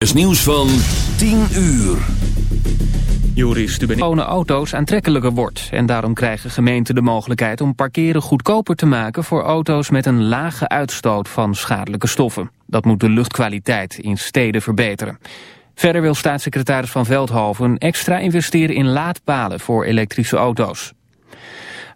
is nieuws van 10 uur. Joris Stubenitone auto's aantrekkelijker wordt. En daarom krijgen gemeenten de mogelijkheid om parkeren goedkoper te maken... voor auto's met een lage uitstoot van schadelijke stoffen. Dat moet de luchtkwaliteit in steden verbeteren. Verder wil staatssecretaris Van Veldhoven extra investeren in laadpalen voor elektrische auto's.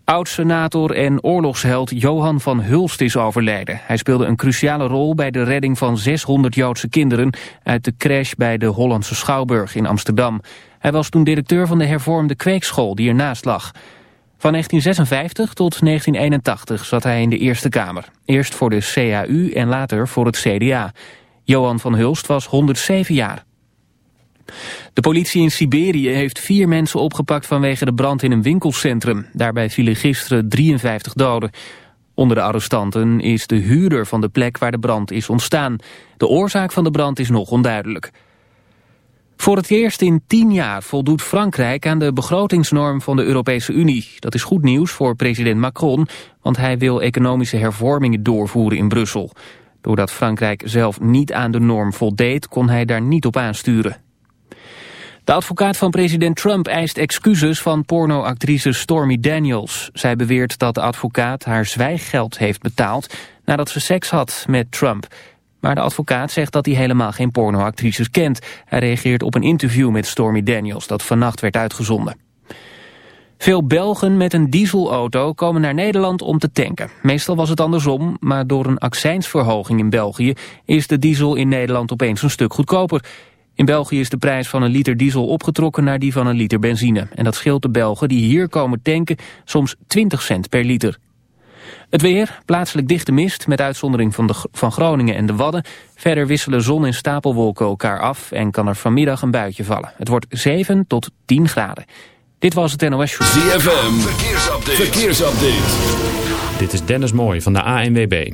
Oud-senator en oorlogsheld Johan van Hulst is overleden. Hij speelde een cruciale rol bij de redding van 600 Joodse kinderen... uit de crash bij de Hollandse Schouwburg in Amsterdam. Hij was toen directeur van de hervormde kweekschool die ernaast lag. Van 1956 tot 1981 zat hij in de Eerste Kamer. Eerst voor de CAU en later voor het CDA. Johan van Hulst was 107 jaar. De politie in Siberië heeft vier mensen opgepakt vanwege de brand in een winkelcentrum. Daarbij vielen gisteren 53 doden. Onder de arrestanten is de huurder van de plek waar de brand is ontstaan. De oorzaak van de brand is nog onduidelijk. Voor het eerst in tien jaar voldoet Frankrijk aan de begrotingsnorm van de Europese Unie. Dat is goed nieuws voor president Macron, want hij wil economische hervormingen doorvoeren in Brussel. Doordat Frankrijk zelf niet aan de norm voldeed, kon hij daar niet op aansturen. De advocaat van president Trump eist excuses van pornoactrice Stormy Daniels. Zij beweert dat de advocaat haar zwijggeld heeft betaald nadat ze seks had met Trump. Maar de advocaat zegt dat hij helemaal geen pornoactrices kent. Hij reageert op een interview met Stormy Daniels dat vannacht werd uitgezonden. Veel Belgen met een dieselauto komen naar Nederland om te tanken. Meestal was het andersom, maar door een accijnsverhoging in België... is de diesel in Nederland opeens een stuk goedkoper. In België is de prijs van een liter diesel opgetrokken naar die van een liter benzine. En dat scheelt de Belgen die hier komen tanken soms 20 cent per liter. Het weer, plaatselijk dichte mist met uitzondering van, de, van Groningen en de Wadden. Verder wisselen zon en stapelwolken elkaar af en kan er vanmiddag een buitje vallen. Het wordt 7 tot 10 graden. Dit was het NOS Show. ZFM, verkeersupdate. verkeersupdate. Dit is Dennis Mooij van de ANWB.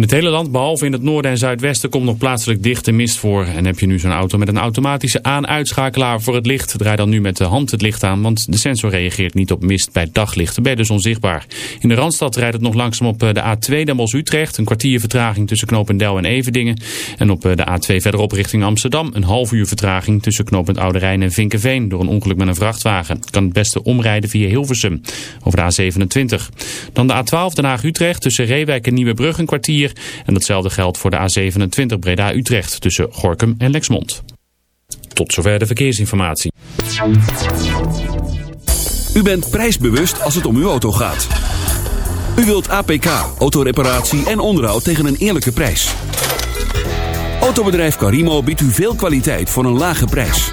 In het hele land, behalve in het noorden en zuidwesten, komt nog plaatselijk dichte mist voor. En heb je nu zo'n auto met een automatische aan-uitschakelaar voor het licht, draai dan nu met de hand het licht aan, want de sensor reageert niet op mist bij daglicht. Je dus onzichtbaar. In de Randstad rijdt het nog langzaam op eh, de A2 Den Bosch-Utrecht, een kwartier vertraging tussen Knopendel en Everdingen. En op eh, de A2 verderop richting Amsterdam, een half uur vertraging tussen Knopend Oude Rijn en Vinkenveen door een ongeluk met een vrachtwagen. Kan het beste omrijden via Hilversum over de A27. Dan de A12 Den Haag-Utrecht tussen Reewijk en Nieuwebrug een kwartier en datzelfde geldt voor de A27 Breda-Utrecht tussen Gorkum en Lexmond. Tot zover de verkeersinformatie. U bent prijsbewust als het om uw auto gaat. U wilt APK, autoreparatie en onderhoud tegen een eerlijke prijs. Autobedrijf Carimo biedt u veel kwaliteit voor een lage prijs.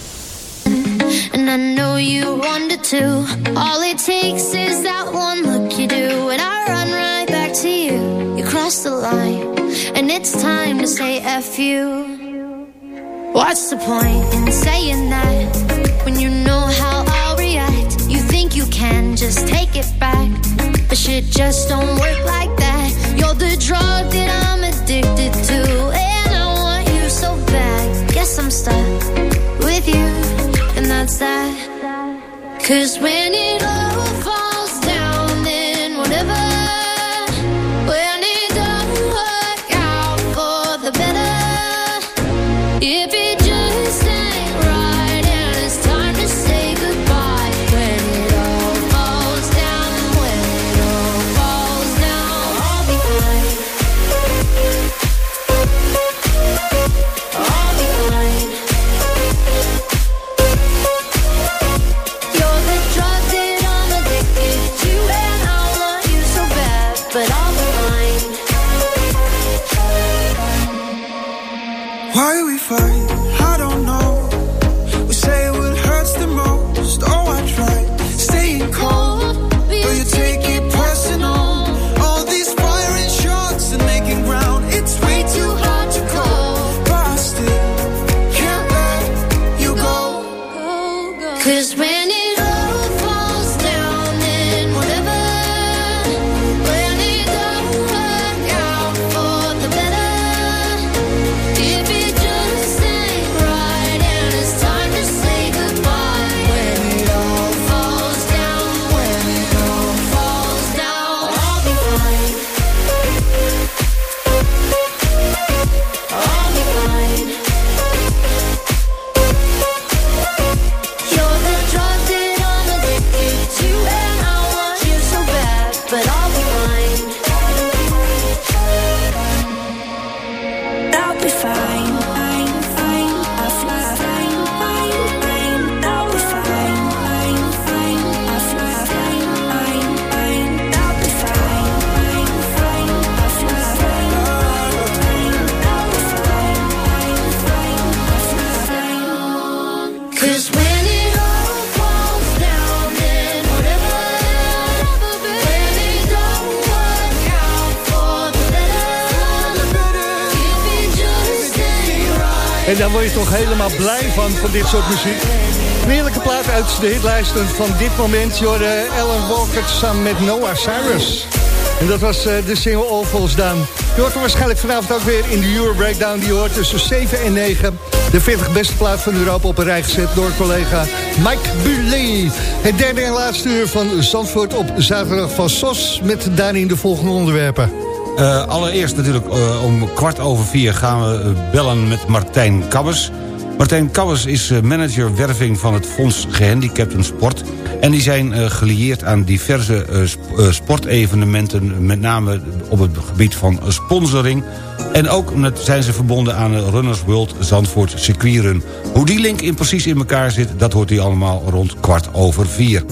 And I know you wanted to. All it takes is that one look you do. And I run right back to you. You cross the line. And it's time to say F you. What's the point in saying that? When you know how I'll react. You think you can just take it back. But shit just don't work like that. You're the drug that I'm addicted to. And I want you so bad. Guess I'm stuck. That. Cause when it all falls van, van dit soort muziek. Een heerlijke plaat uit de hitlijsten van dit moment. Je hoorde Ellen Walker samen met Noah Cyrus. En dat was eh, de single All Falls Down. Je hoort hem waarschijnlijk vanavond ook weer in de Euro Breakdown. Die hoort tussen 7 en 9. De 40 beste plaat van Europa op een rij gezet door collega Mike Buley. Het derde en laatste uur van Zandvoort op zaterdag van SOS. Met daarin de volgende onderwerpen. Eh, allereerst natuurlijk eh, om kwart over vier gaan we bellen met Martijn Kabbers. Martijn Kabbers is eh, manager werving van het Fonds Gehandicapten Sport. En die zijn eh, gelieerd aan diverse eh, sp- sportevenementen... met name op het gebied van sponsoring. En ook zijn ze verbonden aan Runners World Zandvoort Circuitrun. Hoe die link in precies in elkaar zit... dat hoort u allemaal rond kwart over vier.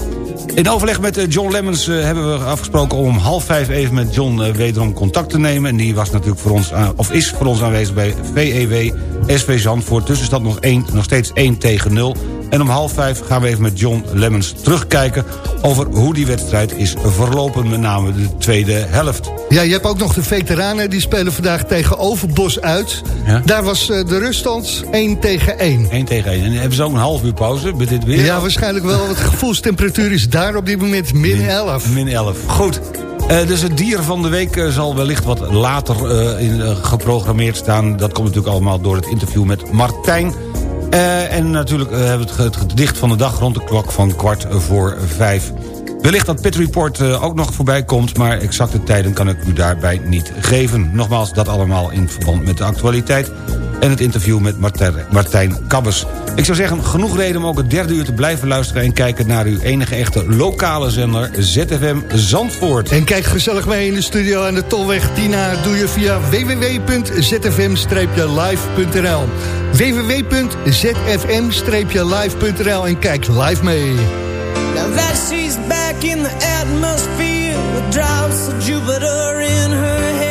In overleg met John Lemmens hebben we afgesproken om half vijf even met John wederom contact te nemen. En die was natuurlijk voor ons, of is voor ons aanwezig bij VEW SV Zandvoort. Tussenstand nog, één, nog steeds 1 tegen 0. En om half vijf gaan we even met John Lemmens terugkijken... over hoe die wedstrijd is verlopen, met name de tweede helft. Ja, je hebt ook nog de veteranen. Die spelen vandaag tegen Overbos uit. Ja. Daar was eh, de ruststand 1 tegen 1. 1 tegen 1. En hebben ze ook een half uur pauze met dit weer? Ja, waarschijnlijk wel. Want de gevoelstemperatuur is daar op dit moment min 11. Min 11. Goed. Eh, dus het dier van de week eh, zal wellicht wat later eh, in, geprogrammeerd staan. Dat komt natuurlijk allemaal door het interview met Martijn. En natuurlijk hebben we het, gedicht van de dag rond de klok van kwart voor vijf. Wellicht dat Pit Report ook nog voorbij komt... maar exacte tijden kan ik u daarbij niet geven. Nogmaals, dat allemaal in verband met de actualiteit... en het interview met Martijn, Martijn Kabbers. Ik zou zeggen, genoeg reden om ook het derde uur te blijven luisteren... en kijken naar uw enige echte lokale zender ZFM Zandvoort. En kijk gezellig mee in de studio aan de Tolweg Tina. Doe je via www.zfm-live.nl www.zfm-live.nl En kijk live mee. Now that she's back in the atmosphere with drops of Jupiter in her head.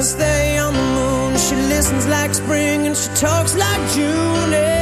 Her stay on the moon, she listens like spring and she talks like June.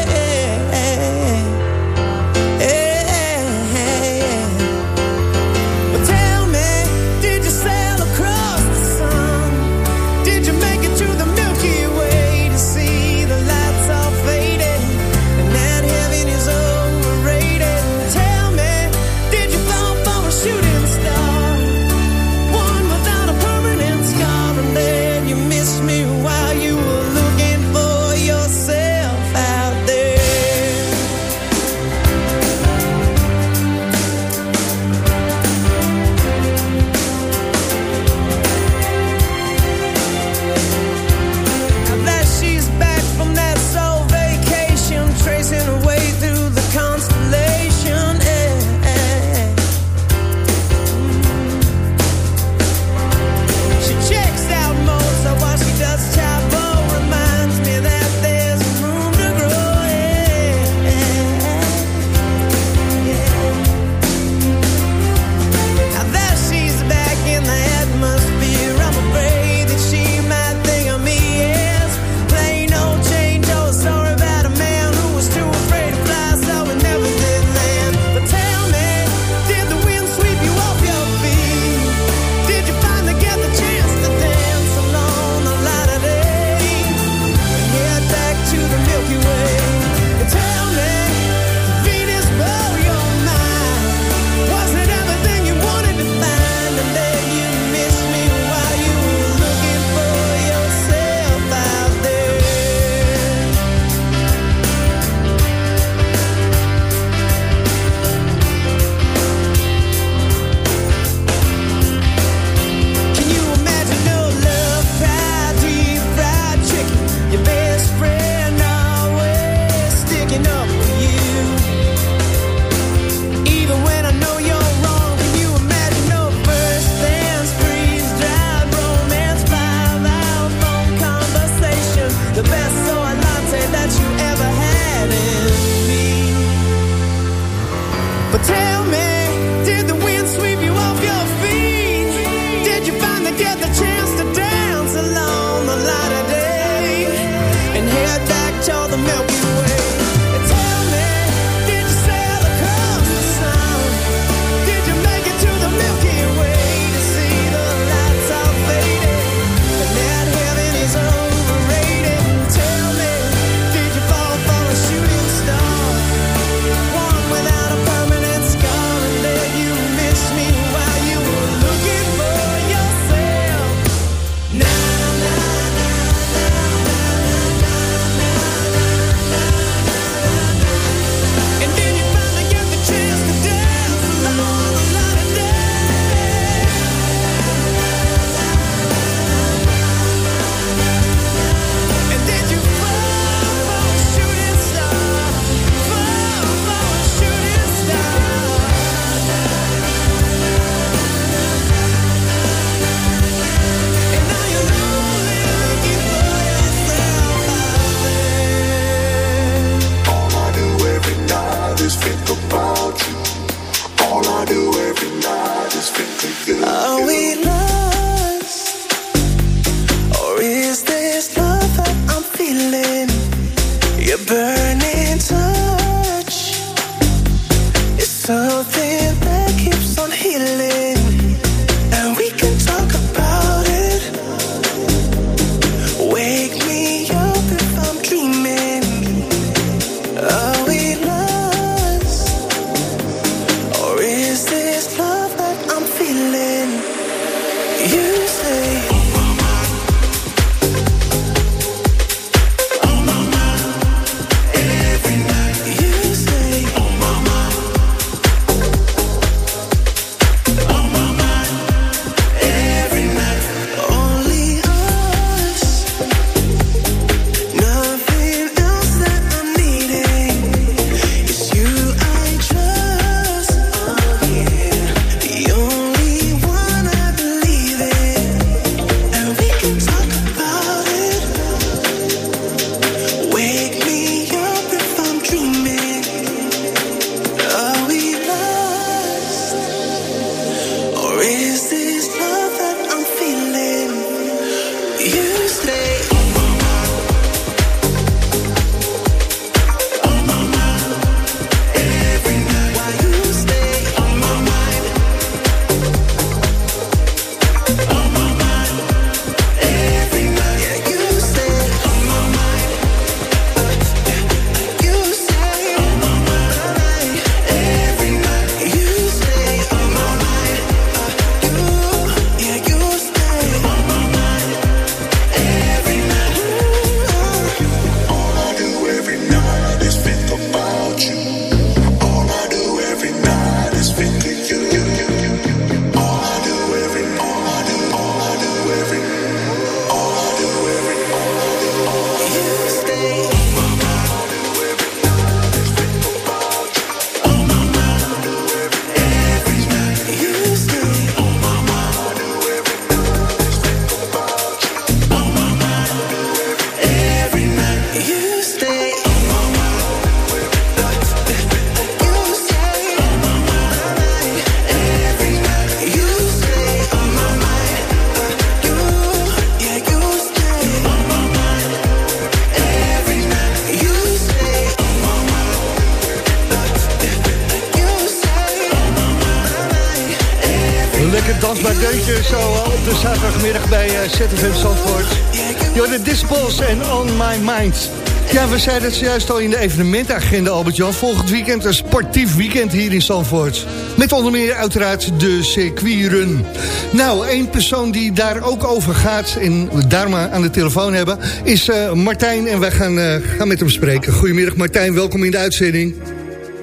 zei zeiden ze juist al in de evenementagenda, Albert-Jan. Volgend weekend een sportief weekend hier in Zandvoort. Met onder meer uiteraard de circuitrun. Nou, één persoon die daar ook over gaat en we daar maar aan de telefoon hebben... is eh, Martijn en wij gaan, eh, gaan met hem spreken. Goedemiddag Martijn, welkom in de uitzending.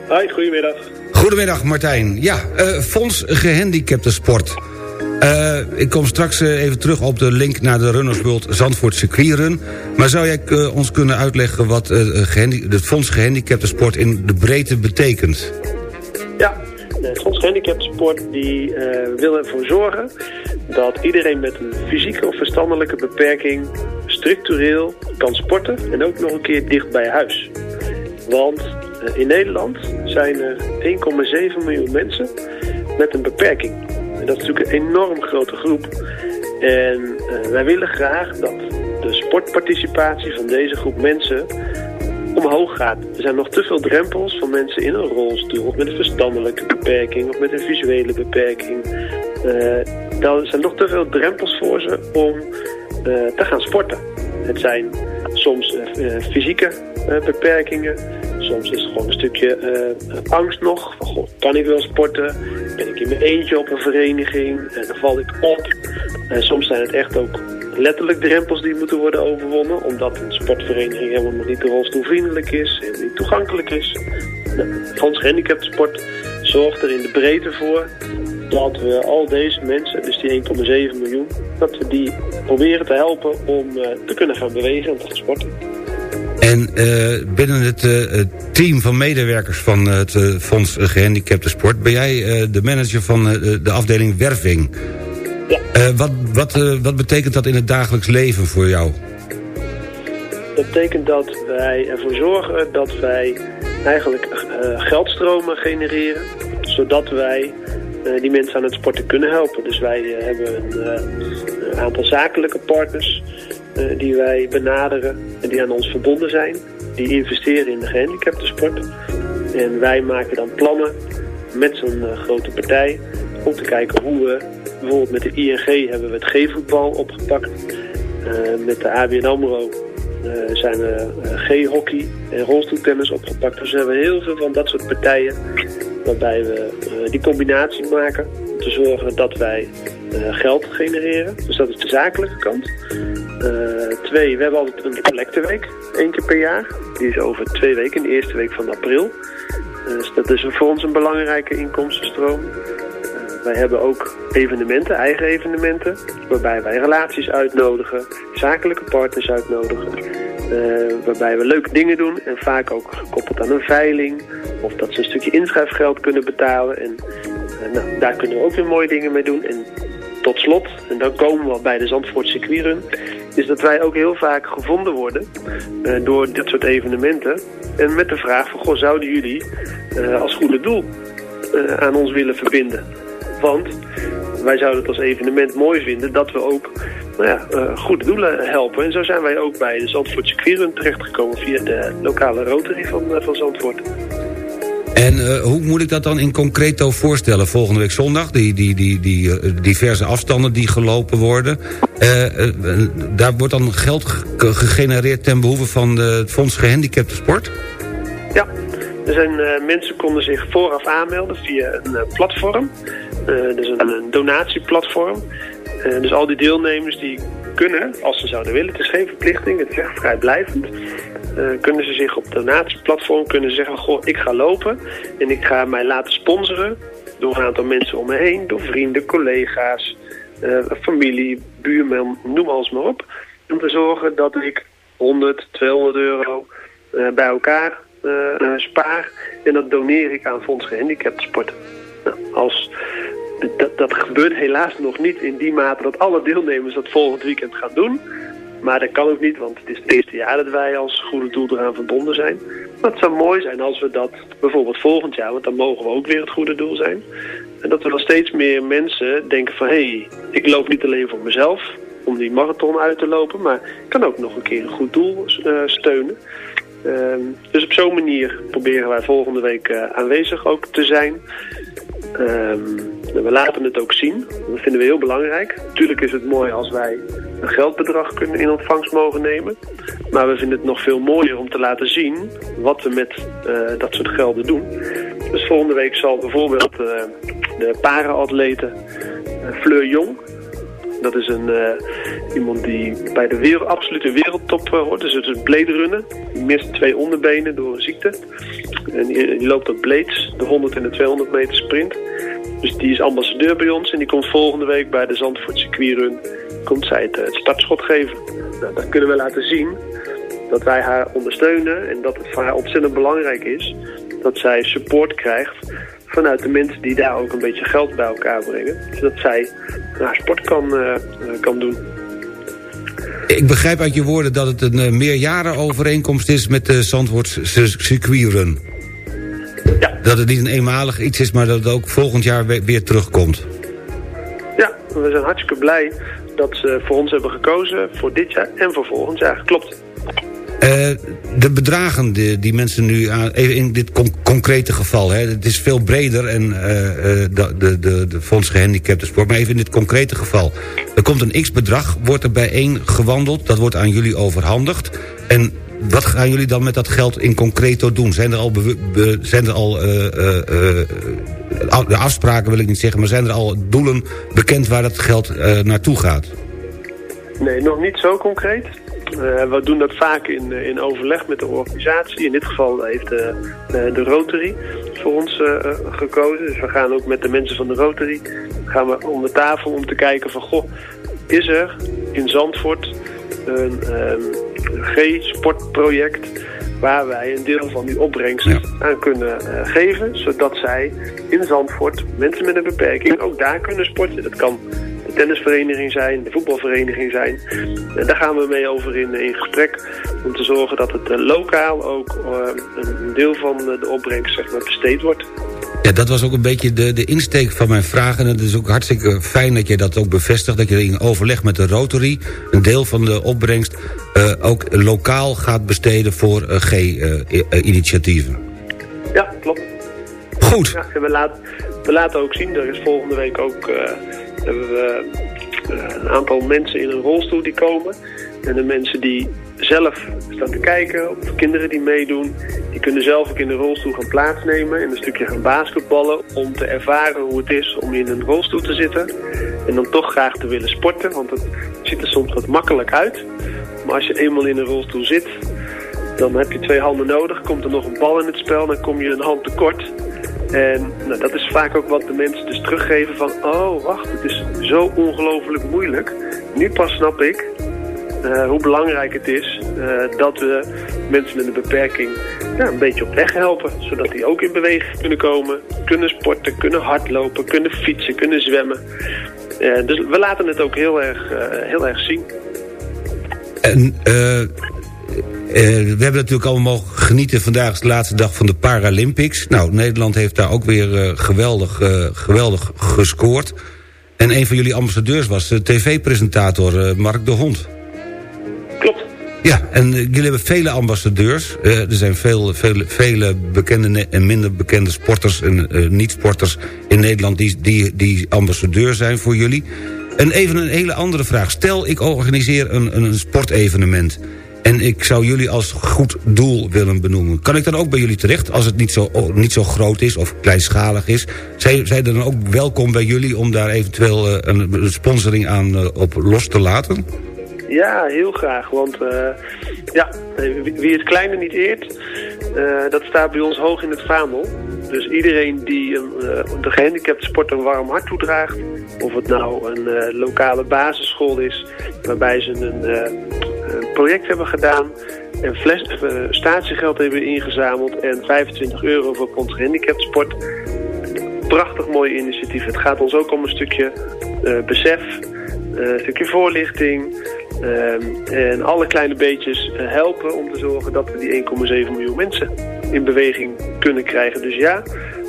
Hoi, goedemiddag. Goedemiddag Martijn. Ja, uh, Fonds gehandicapte Sport... Eh, ik kom straks eh, even terug op de link naar de Runners World Zandvoort Circuitrun. Maar zou jij eh, ons kunnen uitleggen wat het Fonds gehandicapte Sport in de breedte betekent? Ja, het Fonds gehandicapte Sport die, wil ervoor zorgen dat iedereen met een fysieke of verstandelijke beperking structureel kan sporten en ook nog een keer dicht bij huis. Want in Nederland zijn er 1,7 miljoen mensen met een beperking. Dat is natuurlijk een enorm grote groep. En eh, wij willen graag dat de sportparticipatie van deze groep mensen omhoog gaat. Er zijn nog te veel drempels van mensen in een rolstoel of met een verstandelijke beperking of met een visuele beperking. Eh, er zijn nog te veel drempels voor ze om eh, te gaan sporten. Het zijn soms fysieke beperkingen. Soms is het gewoon een stukje eh, angst nog. Van, goh, kan ik wel sporten? Ben ik in mijn eentje op een vereniging? En dan val ik op. En soms zijn het echt ook letterlijk drempels die moeten worden overwonnen. Omdat een sportvereniging helemaal niet rolstoelvriendelijk is. En niet toegankelijk is. Nou, Fonds Gehandicaptensport zorgt er in de breedte voor dat we al deze mensen, dus die 1,7 miljoen, dat we die proberen te helpen om eh, te kunnen gaan bewegen en te gaan sporten. En eh, binnen het eh, het team van medewerkers van het eh, Fonds Gehandicapten Sport... ben jij de manager van de afdeling werving. Ja. Wat, wat, wat betekent dat in het dagelijks leven voor jou? Dat betekent dat wij ervoor zorgen dat wij eigenlijk geldstromen genereren, zodat wij die mensen aan het sporten kunnen helpen. Dus wij hebben een, een aantal zakelijke partners eh, die wij benaderen en die aan ons verbonden zijn. Die investeren in de gehandicaptensport. En wij maken dan plannen met zo'n eh, grote partij om te kijken hoe we, bijvoorbeeld met de ING hebben we het G-voetbal opgepakt. Eh, met de ABN AMRO zijn we G-hockey en rolstoeltennis opgepakt. Dus we hebben heel veel van dat soort partijen waarbij we die combinatie maken om te zorgen dat wij eh, geld genereren. Dus dat is de zakelijke kant. Eh, twee, we hebben altijd een collecteweek, één keer per jaar. Die is over twee weken, de eerste week van april. Dus dat is voor ons een belangrijke inkomstenstroom. Eh, wij hebben ook evenementen, eigen evenementen, waarbij wij relaties uitnodigen, zakelijke partners uitnodigen. waarbij we leuke dingen doen en vaak ook gekoppeld aan een veiling. Of dat ze een stukje inschrijfgeld kunnen betalen. En eh, nou, daar kunnen we ook weer mooie dingen mee doen. En tot slot, en dan komen we bij de Zandvoort circuitrun, is dat wij ook heel vaak gevonden worden eh, door dit soort evenementen. En met de vraag van, goh, zouden jullie eh, als goede doel aan ons willen verbinden? Want wij zouden het als evenement mooi vinden dat we ook nou ja, goede doelen helpen. En zo zijn wij ook bij de Zandvoort circuitrun terechtgekomen via de lokale Rotary van, van Zandvoort. En eh, hoe moet ik dat dan in concreto voorstellen? Volgende week zondag, die, die, die, die eh, diverse afstanden die gelopen worden. Eh, daar wordt dan geld ge- gegenereerd ten behoeve van het Fonds Gehandicapten Sport? Ja, er zijn, mensen konden zich vooraf aanmelden via een platform. Dus een, een donatieplatform. Dus al die deelnemers die kunnen, als ze zouden willen, het is geen verplichting, het is echt vrijblijvend. Eh, kunnen ze zich op donatieplatform kunnen ze zeggen, goh, ik ga lopen en ik ga mij laten sponsoren door een aantal mensen om me heen, door vrienden, collega's, eh, familie, buurman, noem alles maar op. Om te zorgen dat ik 100, 200 euro eh, bij elkaar spaar. En dat doneer ik aan Fonds Gehandicaptensport. Nou, als, dat, dat gebeurt helaas nog niet in die mate dat alle deelnemers dat volgend weekend gaan doen. Maar dat kan ook niet, want het is het eerste jaar dat wij als goede doel eraan verbonden zijn. Maar het zou mooi zijn als we dat bijvoorbeeld volgend jaar, want dan mogen we ook weer het goede doel zijn. En dat we dan steeds meer mensen denken van, hé, hey, ik loop niet alleen voor mezelf om die marathon uit te lopen, maar ik kan ook nog een keer een goed doel eh, steunen. Ehm, dus op zo'n manier proberen wij volgende week eh, aanwezig ook te zijn. Ehm, we laten het ook zien. Dat vinden we heel belangrijk. Natuurlijk is het mooi als wij een geldbedrag kunnen in ontvangst mogen nemen. Maar we vinden het nog veel mooier om te laten zien wat we met eh, dat soort gelden doen. Dus volgende week zal bijvoorbeeld eh, de paraatlete uh, Fleur Jong... Dat is een, iemand die bij de absolute wereldtop hoort. Dus het is blade runnen. Die mist twee onderbenen door een ziekte. En die, die, loopt op blades, de 100 en de 200 meter sprint. Dus die is ambassadeur bij ons. En die komt volgende week bij de Zandvoort circuitrun. Komt zij het, het startschot geven. Nou, dan kunnen we laten zien dat wij haar ondersteunen. En dat het voor haar ontzettend belangrijk is dat zij support krijgt vanuit de mensen die daar ook een beetje geld bij elkaar brengen. Zodat zij haar sport kan, uh, kan doen. Ik begrijp uit je woorden dat het een meerjarenovereenkomst is met de Zandvoorts circuitrun. Dat het niet een eenmalig iets is, maar dat het ook volgend jaar weer, weer terugkomt. Ja, we zijn hartstikke blij dat ze voor ons hebben gekozen voor dit jaar en voor volgend jaar. Klopt. Eh, de bedragen die, die mensen nu aan, even in dit con- concrete geval, hè, het is veel breder en eh, eh, de, de, de, de Fonds Gehandicapten Sport, maar even in dit concrete geval. Er komt een x-bedrag, wordt er bijeen gewandeld, dat wordt aan jullie overhandigd. En wat gaan jullie dan met dat geld in concreto doen? Zijn er al, zijn er al eh, eh, eh, afspraken wil ik niet zeggen, maar zijn er al doelen bekend waar dat geld naartoe gaat? Nee, nog niet zo concreet. We doen dat vaak in, in overleg met de organisatie. In dit geval heeft de, de, Rotary voor ons gekozen. Dus we gaan ook met de mensen van de Rotary gaan we om de tafel om te kijken van... Goh, is er in Zandvoort een ehm, G-sportproject waar wij een deel van die opbrengst aan kunnen eh, geven... zodat zij in Zandvoort, mensen met een beperking, ook daar kunnen sporten. Dat kan de tennisvereniging zijn, de voetbalvereniging zijn. En daar gaan we mee over in, in gesprek om te zorgen dat het eh, lokaal ook eh, een deel van eh, de opbrengst zeg maar, besteed wordt. Ja, dat was ook een beetje de, de insteek van mijn vraag. En het is ook hartstikke fijn dat je dat ook bevestigt. Dat je in overleg met de Rotary een deel van de opbrengst... eh, ook lokaal gaat besteden voor eh, G-initiatieven. Ja, klopt. Goed. Ja, en we, laten we laten ook zien, er is volgende week ook eh, hebben we eh, een aantal mensen in een rolstoel die komen. En de mensen die zelf staan te kijken, of kinderen die meedoen, die kunnen zelf ook in de rolstoel gaan plaatsnemen en een stukje gaan basketballen om te ervaren hoe het is om in een rolstoel te zitten. En dan toch graag te willen sporten, want het ziet er soms wat makkelijk uit. Maar als je eenmaal in een rolstoel zit, dan heb je twee handen nodig. Komt er nog een bal in het spel, dan kom je een hand tekort. En nou, dat is vaak ook wat de mensen dus teruggeven van... oh, wacht, het is zo ongelooflijk moeilijk. Nu pas snap ik eh, hoe belangrijk het is... eh, dat we mensen met een beperking een beetje op weg helpen. Zodat die ook in beweging kunnen komen. Kunnen sporten, kunnen hardlopen, kunnen fietsen, kunnen zwemmen. Eh, dus we laten het ook heel erg, heel erg zien. En we hebben natuurlijk allemaal genieten. Vandaag de laatste dag van de Paralympics. Nou, Nederland heeft daar ook weer geweldig, geweldig gescoord. En een van jullie ambassadeurs was de tv-presentator Mark de Hond. Ja, en eh, jullie hebben vele ambassadeurs. Eh, er zijn veel, veel, vele bekende en minder bekende sporters en eh, niet-sporters in Nederland... Die, die, die ambassadeur zijn voor jullie. En even een hele andere vraag. Stel, ik organiseer een, een sportevenement... en ik zou jullie als goed doel willen benoemen. Kan ik dan ook bij jullie terecht, als het niet zo, niet zo groot is of kleinschalig is? Zijn, zijn dan ook welkom bij jullie om daar eventueel een, sponsoring aan op los te laten? Ja, heel graag. Want eh, ja, wie het kleine niet eert, eh, dat staat bij ons hoog in het vaandel. Dus iedereen die een, eh, de gehandicapte sport een warm hart toedraagt... of het nou een lokale basisschool is... waarbij ze een, project hebben gedaan... en fles, statiegeld hebben ingezameld... en 25 euro voor ons gehandicapte sport... Prachtig mooi initiatief. Het gaat ons ook om een stukje besef, een stukje voorlichting... Ehm, en alle kleine beetjes eh, helpen om te zorgen dat we die 1,7 miljoen mensen in beweging kunnen krijgen. Dus ja,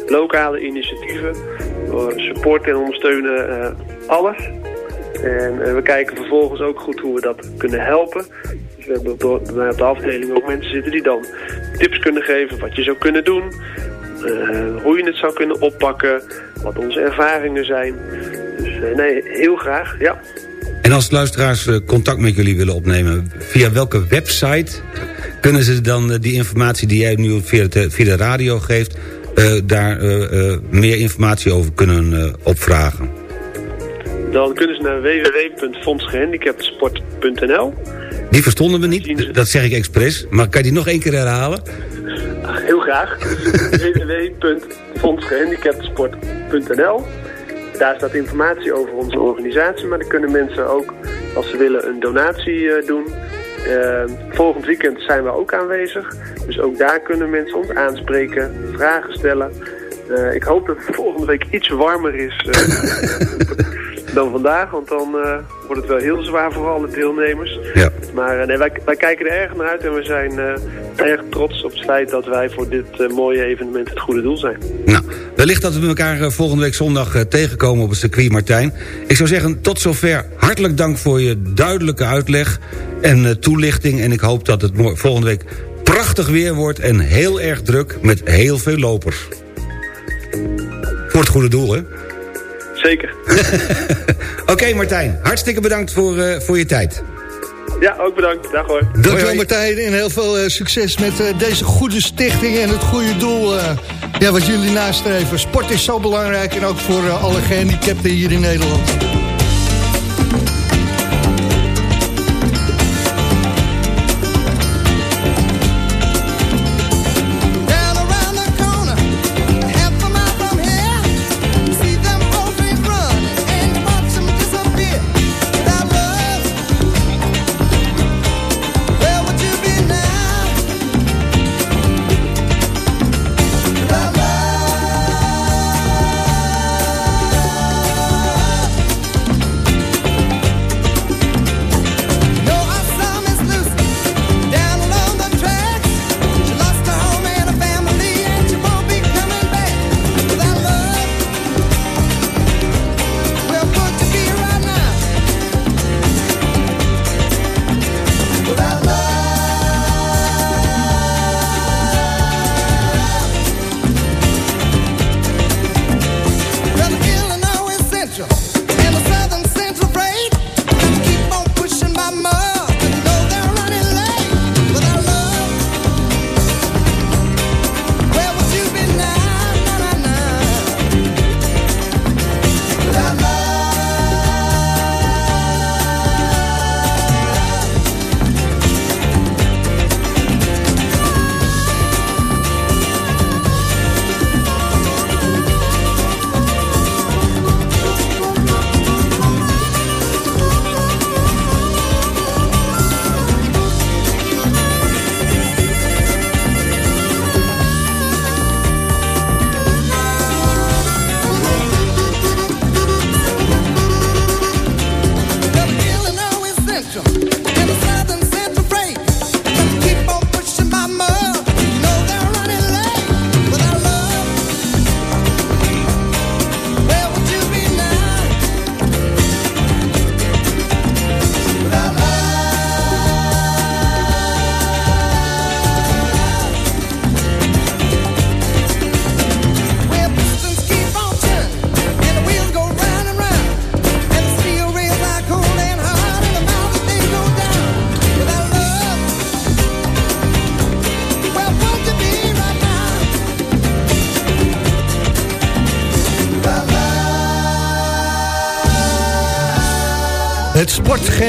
lokale initiatieven, supporten en ondersteunen eh, alles. En eh, we kijken vervolgens ook goed hoe we dat kunnen helpen. Dus we hebben op de, afdeling ook mensen zitten die dan tips kunnen geven wat je zou kunnen doen. hoe je het zou kunnen oppakken, wat onze ervaringen zijn. Dus nee, heel graag, ja. En als luisteraars eh, contact met jullie willen opnemen... via welke website kunnen ze dan eh, die informatie die jij nu via de, via de radio geeft... eh, daar meer informatie over kunnen opvragen? Dan kunnen ze naar www.fondsgehandicaptensport.nl. Die verstonden we niet, dat zeg ik expres. Maar kan je die nog één keer herhalen? Heel graag. www.fondsgehandicaptensport.nl Daar staat informatie over onze organisatie, maar dan kunnen mensen ook, als ze willen, een donatie eh, doen. Eh, volgend weekend zijn we ook aanwezig, dus ook daar kunnen mensen ons aanspreken, vragen stellen. Eh, ik hoop dat het volgende week iets warmer is. eh, dan vandaag, want dan eh, wordt het wel heel zwaar voor alle deelnemers. Ja. Maar eh, nee, wij, wij kijken er erg naar uit en we zijn eh, erg trots op het feit dat wij voor dit mooie evenement het goede doel zijn. Nou, wellicht dat we elkaar volgende week zondag tegenkomen op het circuit Martijn. Ik zou zeggen, tot zover. Hartelijk dank voor je duidelijke uitleg en toelichting. En ik hoop dat het volgende week prachtig weer wordt... en heel erg druk met heel veel lopers. Voor het goede doel, hè? Zeker. Oké, Martijn. Hartstikke bedankt voor, eh, voor je tijd. Ja, ook bedankt. Dag hoor. Dankjewel Martijn en heel veel eh, succes met eh, deze goede stichting en het goede doel eh, ja, wat jullie nastreven. Sport is zo belangrijk en ook voor alle gehandicapten hier in Nederland.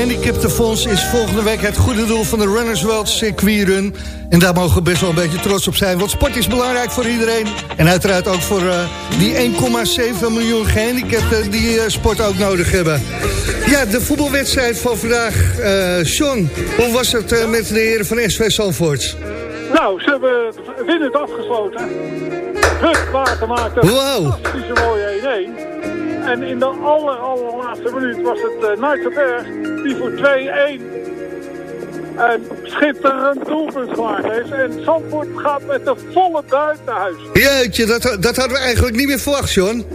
Sportgehandicaptenfonds is volgende week het goede doel van de Runners World Circuit Run. En daar mogen we best wel een beetje trots op zijn. Want sport is belangrijk voor iedereen. En uiteraard ook voor eh, die 1,7 miljoen gehandicapten die eh, sport ook nodig hebben. Ja, de voetbalwedstrijd van vandaag. Eh Sean, hoe was het met de heren van SV Zandvoort? Nou, ze hebben winnend afgesloten. Huck Watermaakte. Wow. Fantastische mooie 1-1. En in de aller, allerlaatste minuut was het uh, Nijtsenberg die voor 2-1 een schitterend doelpunt gemaakt heeft. En Zandvoort gaat met de volle buit naar huis. Jeetje, dat, dat hadden we eigenlijk niet meer verwacht, Sean.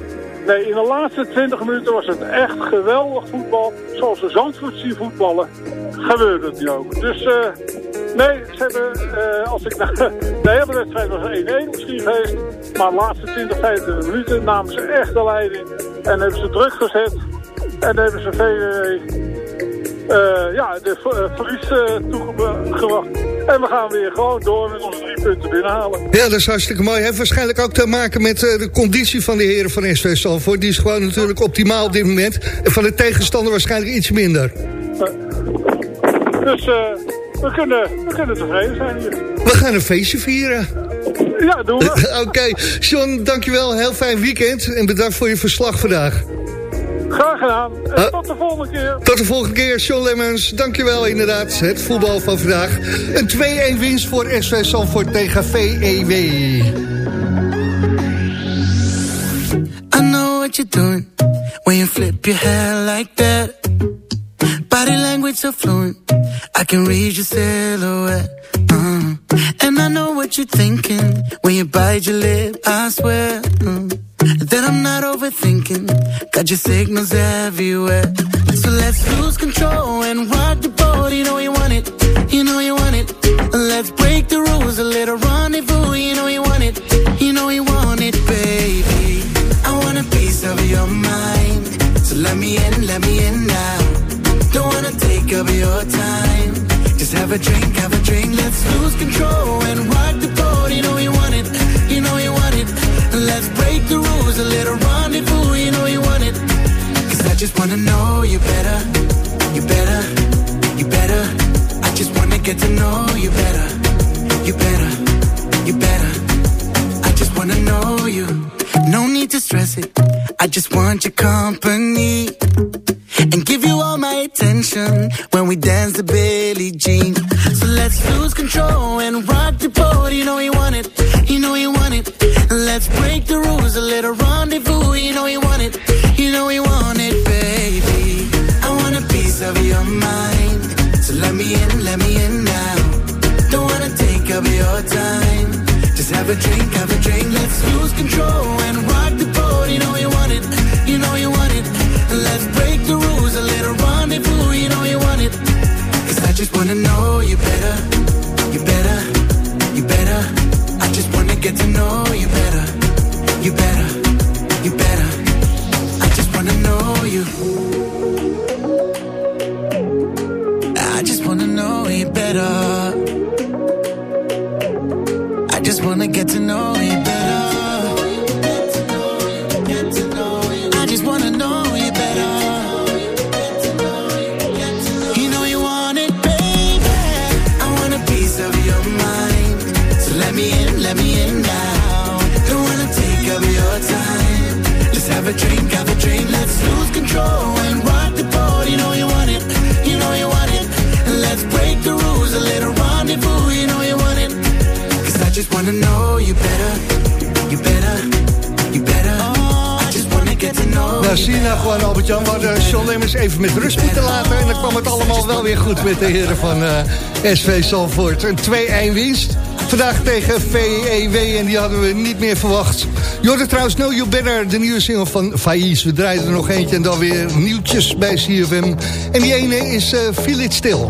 Nee, in de laatste 20 minuten was het echt geweldig voetbal. Zoals de Zandvoort zien voetballen, gebeurde het nu ook. Dus eh, nee, ze hebben, eh, als ik naar de hele wedstrijd was 1-1 misschien geweest. Maar de laatste 20, 25 minuten namen ze echt de leiding. En hebben ze druk gezet. En hebben ze VWW ja, de ver- verlies uh, toegebracht. En we gaan weer gewoon door met onze drie punten binnenhalen. Ja, dat is hartstikke mooi. Heeft waarschijnlijk ook te maken met eh, de conditie van de heren van SV Zandvoort. Die is gewoon natuurlijk optimaal op dit moment. En van de tegenstander waarschijnlijk iets minder. Dus eh, we, kunnen, we kunnen tevreden zijn hier. We gaan een feestje vieren. Ja, doen we. Oké, John, dankjewel. Heel fijn weekend. En bedankt voor je verslag vandaag. Graag gedaan. En Uh, tot de volgende keer. Tot de volgende keer, John Lemmens. Dankjewel inderdaad. Het voetbal van vandaag. Een 2-1 winst voor SV Zandvoort tegen VEW. I know what what you're doing when you flip your hair like that. Body language so fluent, I can read your silhouette. Uh. And I know what you're thinking when you bite your lip. I swear uh, that I'm not overthinking. Got your signals everywhere. So let's lose control and rock the boat. You know you want it. You know you want it. Let's break the rules. A little rendezvous. You know you want it. You know you want it, baby. I want a piece of your mind. So let me in, let me in now. Don't wanna take up your time. Have a drink, have a drink. Let's lose control and rock the boat. You know you want it. You know you want it. Let's break the rules. A little rendezvous. You know you want it. Cause I just wanna know you better. You better. You better. I just wanna get to know you better. You better. You better. I just wanna know you. No need to stress it. I just want your company. And give you attention when we dance the Billie Jean. So let's lose control and rock the boat. You know you want it. You know you want it. Let's break the rules. A little rendezvous. You know you want it. You know you want it, baby. I want a piece of your mind. So let me in, let me in now. Don't wanna take up your time. Just have a drink, have a drink. Let's lose control and rock the wanna know you better. You better. You better. I just wanna get to know wanna know you better, you better, you better. I just wanna get to know Nou, zie je nou gewoon, Albert-Jan, we hadden Sean Lemmers even met rust moeten laten. En dan kwam het allemaal wel weer goed met de heren van eh, SV Salvoort. Een 2-1 winst. Vandaag tegen VEW en die hadden we niet meer verwacht. Je hoorde trouwens Know You Better, de nieuwe single van Faiz. We draaien er nog eentje en dan weer nieuwtjes bij CFM. En die ene is uh, Feel It Still.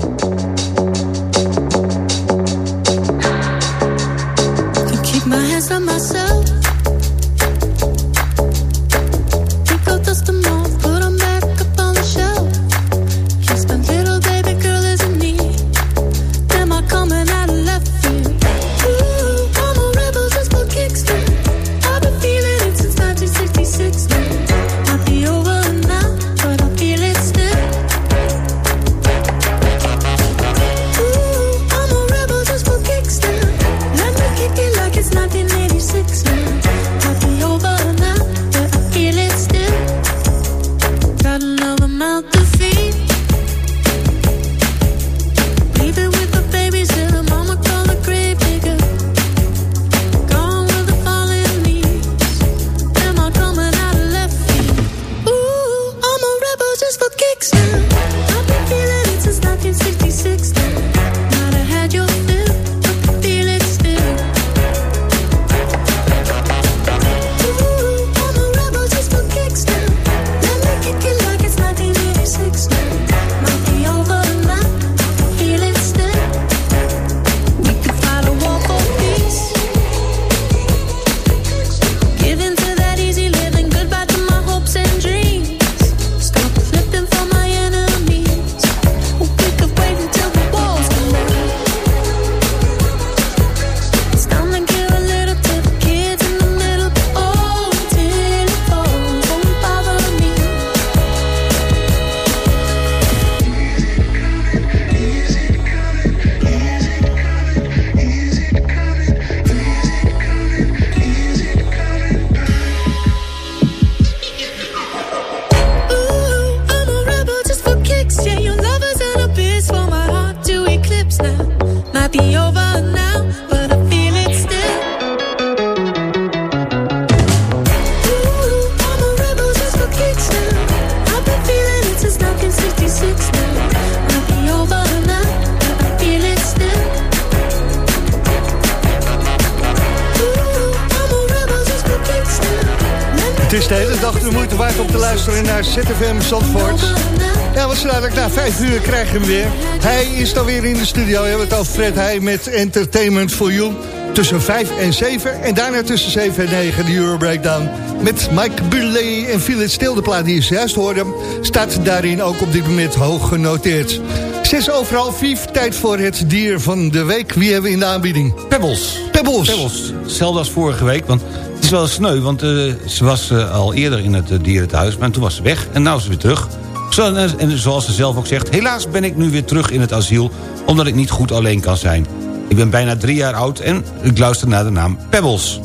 Studio. We hebben het over Fred Heij met Entertainment for You. Tussen 5 en 7. En daarna tussen 7 en 9 de Euro Breakdown. Met Mike Bulley en Philip Stil. De plaat die je zojuist hoorde. Staat daarin ook op dit moment hoog genoteerd. Zes overal, vijf. Tijd voor het dier van de week. Wie hebben we in de aanbieding? Pebbles. Pebbles. Pebbles. Hetzelfde als vorige week, want het is wel sneu... want eh, ze was eh, al eerder in het uh, dierenthuis, maar toen was ze weg... en nu is ze weer terug. Zo, en zoals ze zelf ook zegt... helaas ben ik nu weer terug in het asiel... omdat ik niet goed alleen kan zijn. Ik ben bijna drie jaar oud en ik luister naar de naam Pebbles.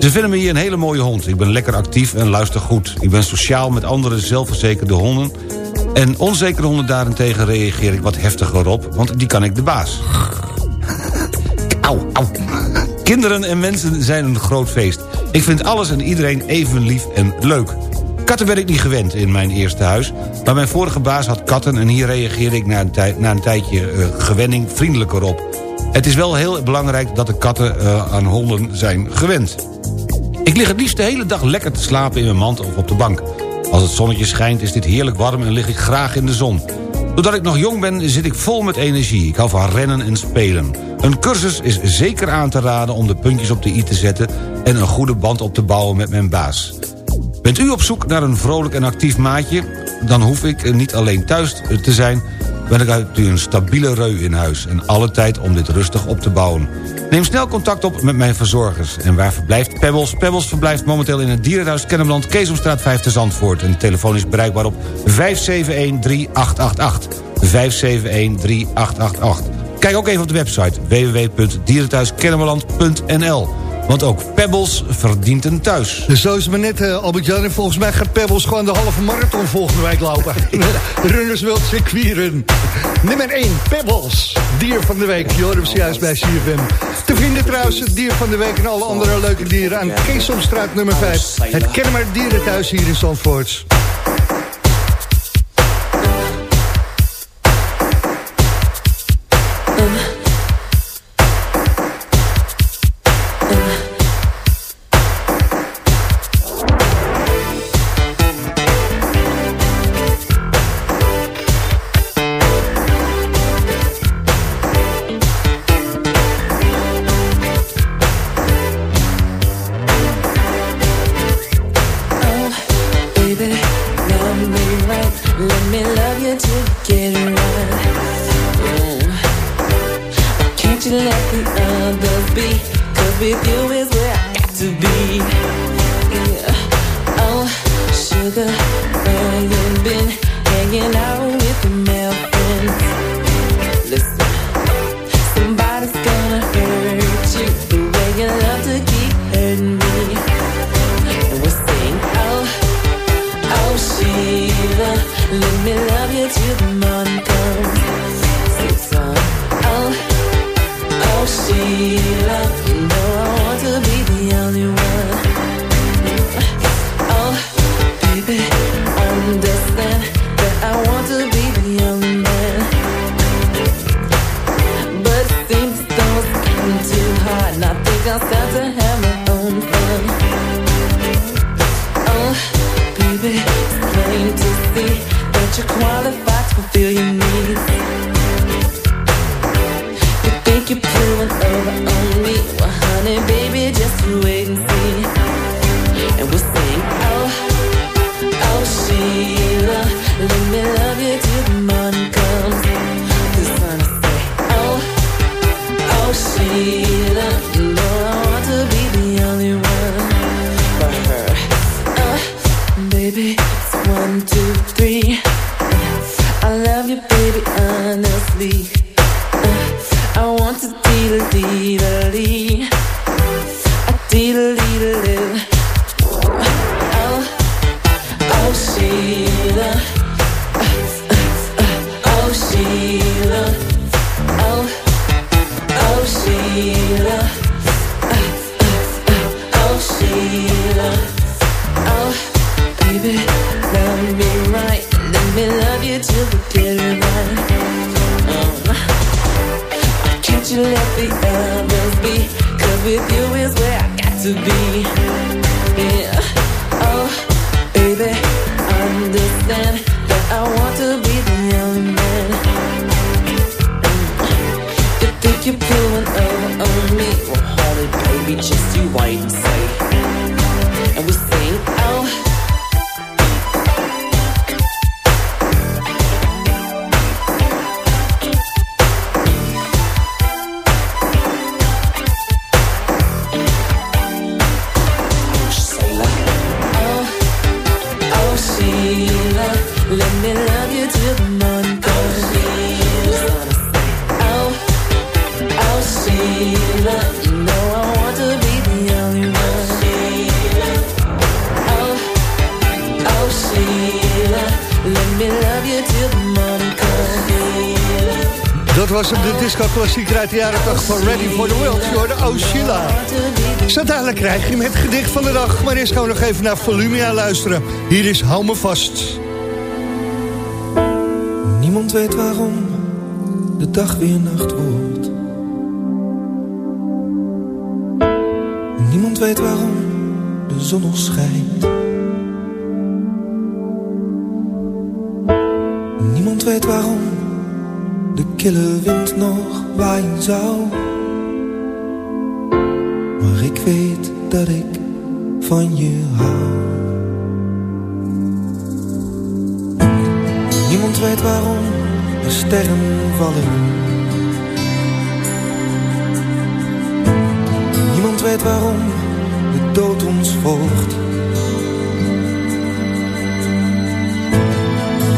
Ze vinden me hier een hele mooie hond. Ik ben lekker actief en luister goed. Ik ben sociaal met andere zelfverzekerde honden... en onzekere honden daarentegen reageer ik wat heftiger op... want die kan ik de baas. Auw, auw. Kinderen en mensen zijn een groot feest. Ik vind alles en iedereen even lief en leuk. Katten werd ik niet gewend in mijn eerste huis... maar mijn vorige baas had katten... en hier reageerde ik na een, na een tijdje uh, gewenning vriendelijker op. Het is wel heel belangrijk dat de katten uh, aan honden zijn gewend. Ik lig het liefst de hele dag lekker te slapen in mijn mand of op de bank. Als het zonnetje schijnt is dit heerlijk warm en lig ik graag in de zon. Doordat ik nog jong ben zit ik vol met energie. Ik hou van rennen en spelen. Een cursus is zeker aan te raden om de puntjes op de i te zetten... en een goede band op te bouwen met mijn baas. Bent u op zoek naar een vrolijk en actief maatje? Dan hoef ik niet alleen thuis te zijn... maar ik heb u een stabiele reu in huis... en alle tijd om dit rustig op te bouwen. Neem snel contact op met mijn verzorgers. En waar verblijft Pebbles? Pebbles verblijft momenteel in het dierenhuis Kennemerland... Keesomstraat 5 te Zandvoort. En de telefoon is bereikbaar op 571-3888. 571-3888. Kijk ook even op de website www.dierenthuiskennemerland.nl want ook Pebbles verdient een thuis. Zo is het maar net, uh, Albert-Jan. En volgens mij gaat Pebbles gewoon de halve marathon volgende week lopen. Runners World Circuiren. Nummer 1, Pebbles. Dier van de week. Je hoort hem juist bij CFM. Te vinden trouwens het dier van de week en alle andere leuke dieren... aan Keesomstraat nummer 5. Het Kennemer Dierenthuis hier in Zandvoort. With uit de jaren 80 van Ready for the World. Je hoorde Sheila. Zo dadelijk krijg je met gedicht van de dag. Maar eerst gaan we nog even naar Volumia luisteren. Hier is Hou me vast. Niemand weet waarom de dag weer nacht wordt. Niemand weet waarom de zon nog schijnt. Niemand weet waarom de kille wind nog waaien zou. Maar ik weet dat ik van je hou. Niemand weet waarom de sterren vallen. Niemand weet waarom de dood ons volgt.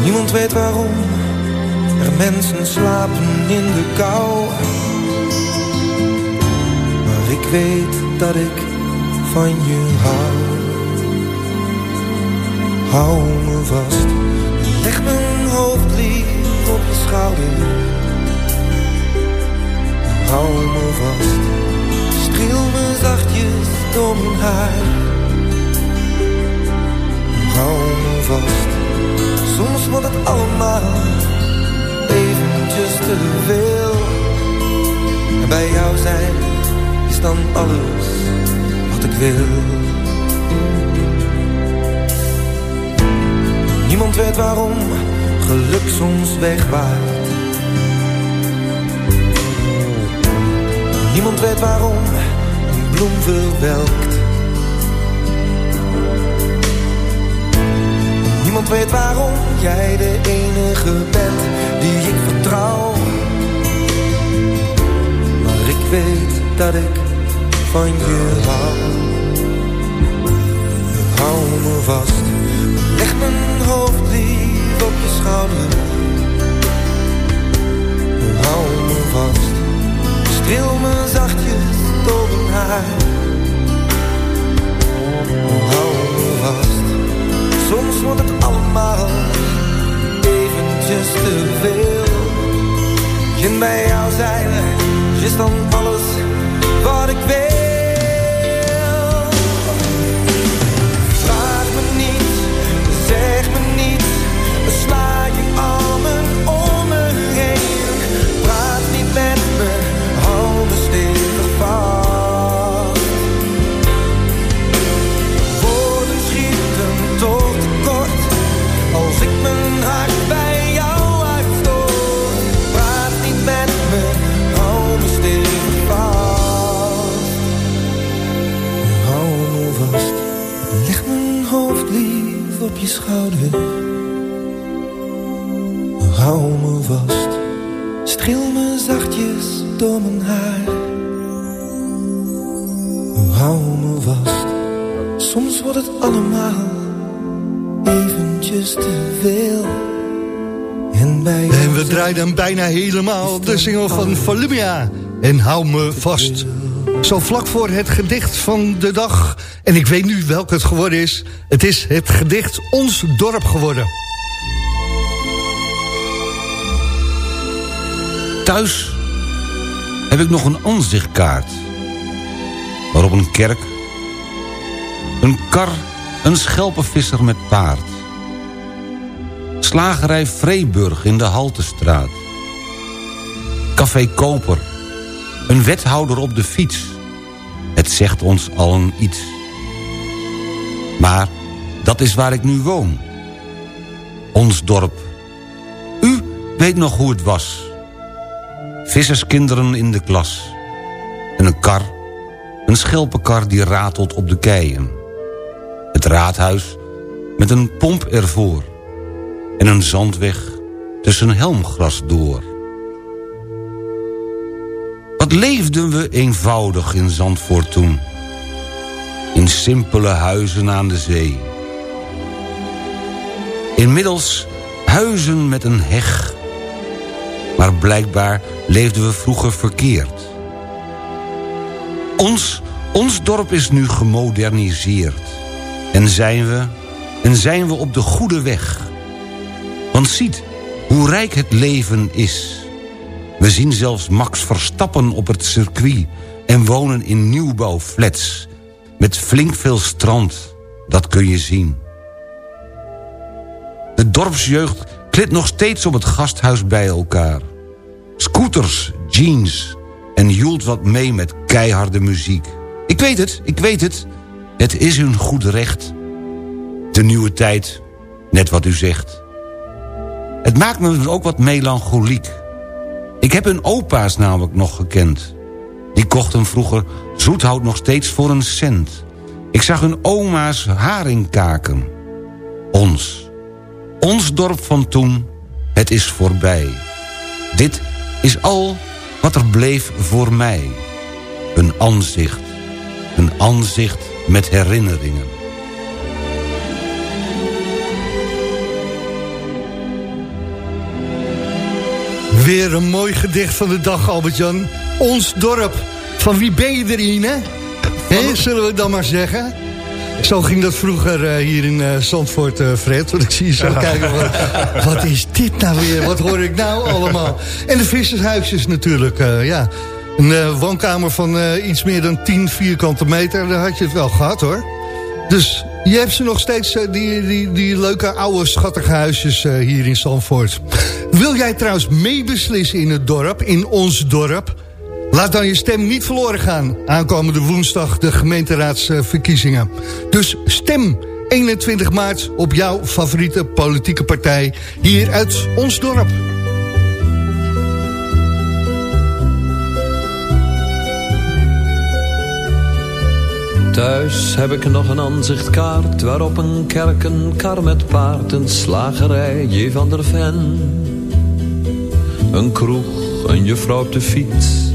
Niemand weet waarom er mensen slapen in de kou. Maar ik weet dat ik van je hou. Hou me vast. Leg mijn hoofd lief op je schouder. Hou me vast. Streel me zachtjes door mijn haar. Hou me vast. Soms wordt het allemaal te. En bij jou zijn is dan alles wat ik wil. Niemand weet waarom geluk soms wegwaait. Niemand weet waarom een bloem verwelkt. Niemand weet waarom jij de enige bent die ik vertrouw. Maar ik weet dat ik van je hou. Hou me vast, leg mijn hoofd lief op je schouder. Hou me vast, streel me zachtjes door mijn haar. Hou me vast, soms wordt het te veel. Bij jou zijn is dan alles wat ik wil. Op je schouder. Hou me vast, streel me zachtjes door mijn haar. Hou me vast, soms wordt het allemaal eventjes te veel. En bij En we draaien hem bijna helemaal. De single van Volumia. En hou me vast. Zo vlak voor het gedicht van de dag. En ik weet nu welk het geworden is. Het is het gedicht Ons Dorp geworden. Thuis heb ik nog een aanzichtkaart. Waarop een kerk, een kar, een schelpenvisser met paard. Slagerij Vreeburg in de Haltestraat. Café Koper, een wethouder op de fiets. Het zegt ons allen iets. Maar dat is waar ik nu woon. Ons dorp. U weet nog hoe het was visserskinderen in de klas. En een kar, een schelpenkar die ratelt op de keien. Het raadhuis met een pomp ervoor. En een zandweg tussen helmgras door. Wat leefden we eenvoudig in Zandvoort toen. In simpele huizen aan de zee. Inmiddels huizen met een heg. Maar blijkbaar leefden we vroeger verkeerd. Ons, ons dorp is nu gemoderniseerd. En zijn we, en zijn we op de goede weg. Want ziet hoe rijk het leven is. We zien zelfs Max Verstappen op het circuit... en wonen in nieuwbouwflats. Met flink veel strand, dat kun je zien. De dorpsjeugd klit nog steeds op het gasthuis bij elkaar. Scooters, jeans en joelt wat mee met keiharde muziek. Ik weet het, ik weet het. Het is hun goed recht. De nieuwe tijd, net wat u zegt. Het maakt me ook wat melancholiek. Ik heb hun opa's namelijk nog gekend. Die kochten vroeger zoethout nog steeds voor een cent. Ik zag hun oma's haringkaken. Ons. Ons dorp van toen, het is voorbij. Dit is al wat er bleef voor mij. Een aanzicht. Een aanzicht met herinneringen. Weer een mooi gedicht van de dag, Albert-Jan. Ons dorp. Van wie ben je erin, hè? Hè, zullen we dan maar zeggen? Zo ging dat vroeger eh, hier in eh, Zandvoort, eh, Fred. Want ik zie je zo kijken, wat is dit nou weer? Wat hoor ik nou allemaal? En de vissershuisjes natuurlijk, ja. Een woonkamer van iets meer dan 10 vierkante meter, daar had je het wel gehad, hoor. Dus je hebt ze nog steeds, die, die, die leuke oude schattige huisjes hier in Zandvoort. Wil jij trouwens meebeslissen in het dorp, in ons dorp? Laat dan je stem niet verloren gaan. Aankomende woensdag de gemeenteraadsverkiezingen. Dus stem 21 maart op jouw favoriete politieke partij hier uit ons dorp. Thuis heb ik nog een aanzichtkaart waarop een kerk, een kar met paard, een slagerij, J. van der Ven. Een kroeg, een juffrouw op de fiets.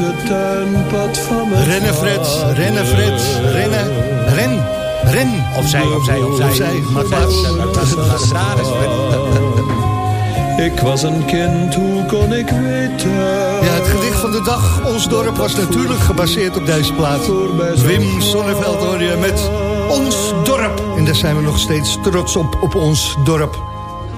Langs het tuinpad van mijn Rennen Fred, rennen Fred, rennen, ren, ren. Opzij, opzij, opzij. Opzij, maar Dat is- is- is is. Ik was een kind, hoe kon ik weten? Ja, het gedicht van de dag, Ons Dorp, was natuurlijk gebaseerd op deze plaat. Wim Sonneveld hoor je met Ons Dorp. En daar zijn we nog steeds trots op, op ons dorp.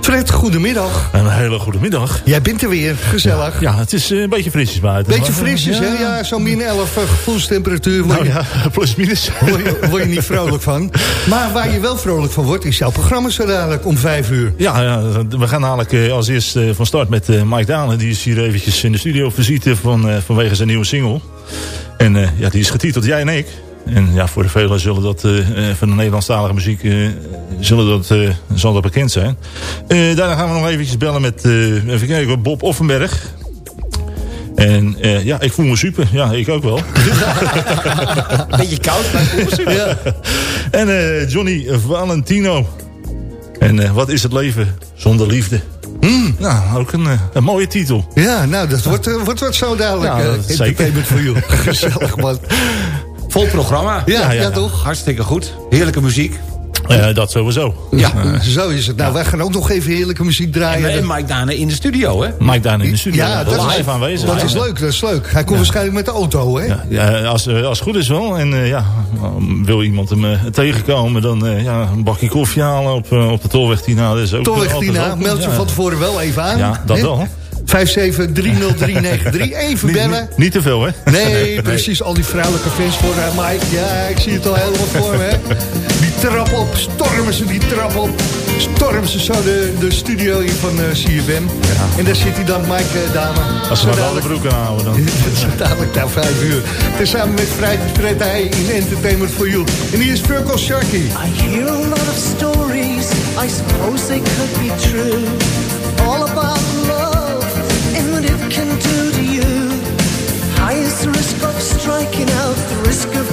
Fred, goedemiddag. Een hele goede middag. Jij bent er weer, gezellig. Ja, het is eh, een beetje frisjes buiten. Beetje maar, frisjes, ja. hè? Ja, zo'n min 11 uh, gevoelstemperatuur. Word, Nou ja, plus minus. word, je, word je niet vrolijk van. Maar waar je wel vrolijk van wordt, is jouw programma zo dadelijk om vijf uur. Ja, ja, we gaan namelijk eh, als eerst eh, van start met eh, Mike Dalen. Die is hier eventjes in de studio visite van, eh, vanwege zijn nieuwe single. En eh, ja, die is getiteld Jij en ik. En ja, voor de velen zullen dat eh, eh, van de Nederlandstalige muziek eh, zullen dat, eh, zal dat bekend zijn. Eh, daarna gaan we nog eventjes bellen met eh, even kijken, Bob Offenberg. En eh, ja, ik voel me super. Ja, ik ook wel. Beetje koud, maar ik voel me super. Ja. En eh, Johnny Valentino. En eh, wat is het leven zonder liefde? Nou, ook een, een mooie titel. Ja, nou, dat wordt, wordt wat zo dadelijk. Dat zeker. entertainment voor jou. Gezellig, man. Vol programma. Ja, ja, toch? Hartstikke goed. Heerlijke muziek. Eh, dat sowieso. Ja, zo is het. Nou, wij gaan ook nog even heerlijke muziek draaien. En, en Mike Dane in de studio, hè? Mike Daan in de studio. Ja, dat is, live aanwezig. dat is leuk, dat is leuk. Hij komt waarschijnlijk met de auto, hè? Ja, ja, als, eh, als het goed is wel. En eh, ja, wil iemand hem tegenkomen, dan eh, ja, een bakje koffie halen op, op de Tolweg Tina. Dat is ook Tolweg Tina, meld je Ja. van tevoren wel even aan. Ja, dat hè? wel. 5730393. Even bellen. Niet, niet te veel, hè? Nee, precies. Al die vrouwelijke fans voor haar Mike. Ja, ik zie het al helemaal voor me. Hè. Die trap op, stormen ze die trap op. Stormen ze zo de, de studio hier van eh CFM. En daar zit hij dan, Mike uh, Dame. Als ze maar alle dadelijk- broek aanhouden dan. Zo dadelijk na vijf uur. Tezamen met Heij in Entertainment for You. En hier is Virgil Sharky. I hear a lot of stories, I suppose they could be true. All about striking out, the risk of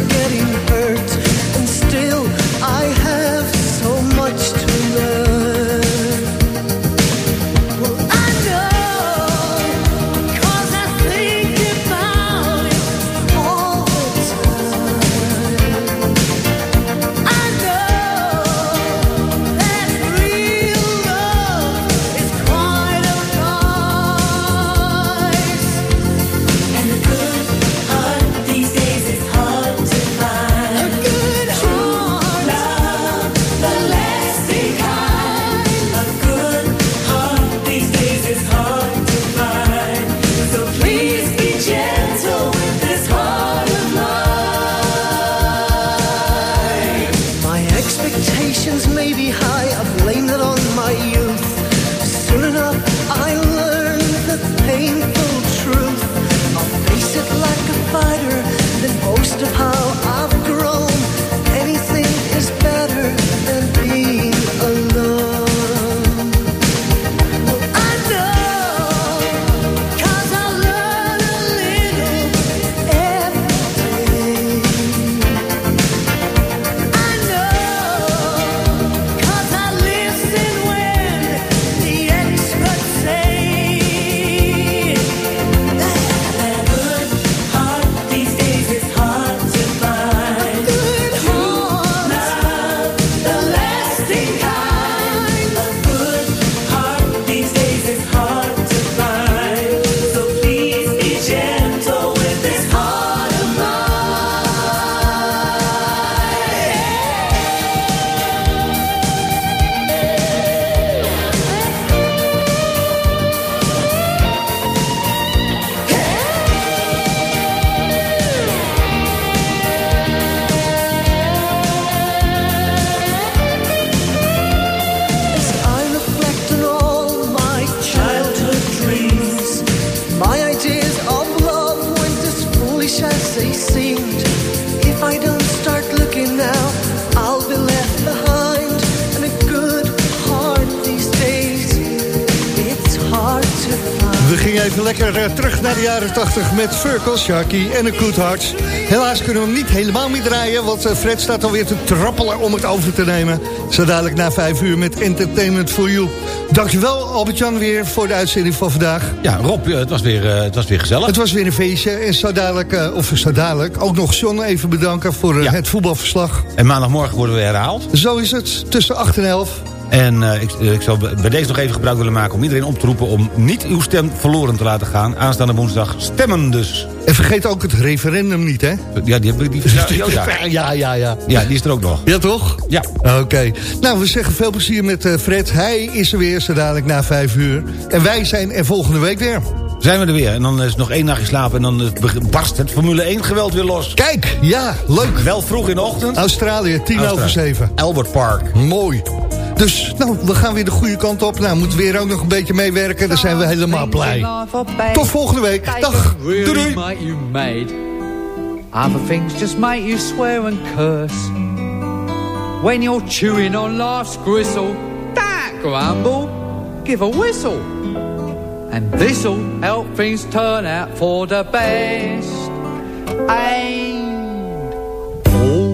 naar de jaren 80 met Furkel, Sharky en een Good Hearts. Helaas kunnen we hem niet helemaal meer draaien, want eh, Fred staat alweer te trappelen om het over te nemen. Zo dadelijk na vijf uur met Entertainment for You. Dankjewel Albert-Jan weer voor de uitzending van vandaag. Ja, Rob, eh, het was weer, eh, het was weer gezellig. Het was weer een feestje en zo dadelijk, of zo dadelijk, ook nog John even bedanken voor het voetbalverslag. En maandagmorgen worden we herhaald. Zo is het, tussen 8 en 11. En eh, ik, eh, ik zou bij deze nog even gebruik willen maken om iedereen op te roepen... om niet uw stem verloren te laten gaan. Aanstaande woensdag stemmen dus. En vergeet ook het referendum niet, hè? Ja, die hebben die ja, ja, ja. ja, ja, die is er ook nog. Ja, toch? Ja. Oké. Nou, we zeggen veel plezier met eh, Fred. Hij is er weer, zo dadelijk na vijf uur. En wij zijn er volgende week weer. Zijn we er weer. En dan is nog één nachtje slapen en dan barst het Formule 1 geweld weer los. Kijk, ja, leuk. Wel vroeg in de ochtend. Australië, tien Australië. over zeven. Albert Park. Mooi. Dus, nou, we gaan weer de goede kant op. Nou, moeten we weer ook nog een beetje meewerken. Dan zijn we helemaal blij. Tot volgende week. Dag. Doei, doei. Other things just make you swear and curse. When you're chewing on life's gristle, don't grumble, give a whistle. And this'll help things turn out for the best. And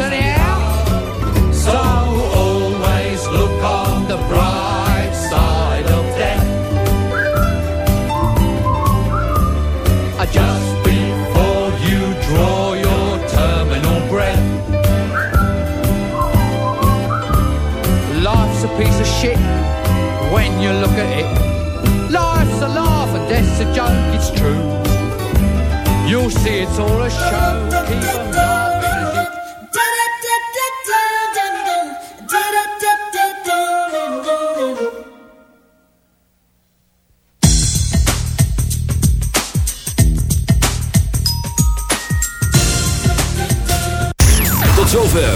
anyhow. So always look on the bright side of death. Uh, Just before you draw your terminal breath. Life's a piece of shit when you look at it. Life's a laugh and death's a joke, it's true. You'll see it's all a show.